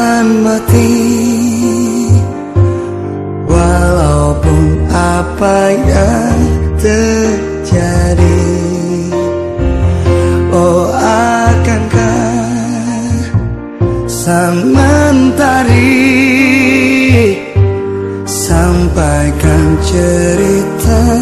akan mati. Walaupun apa yang terjadi Oh akankah Samantari Sampaikan ceritaku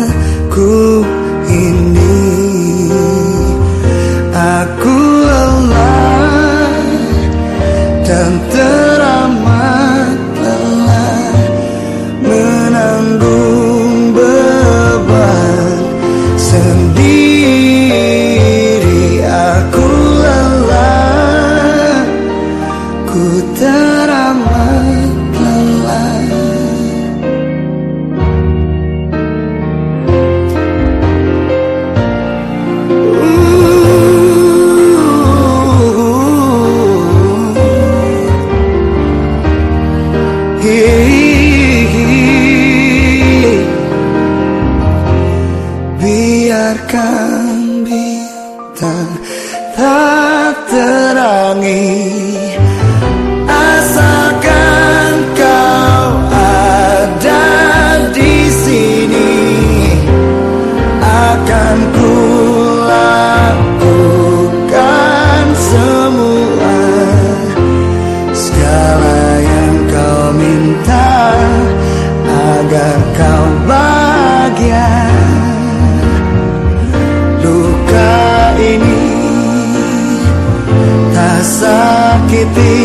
menyakiti.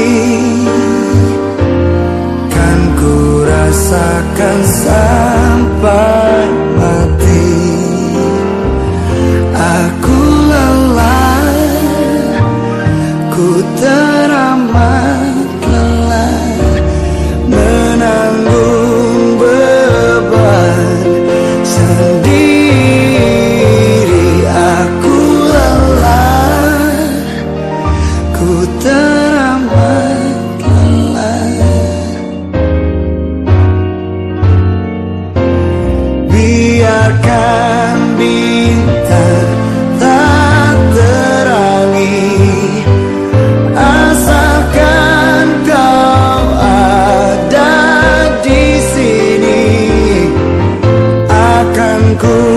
Kan ku rasakan sakit Go.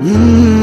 嗯。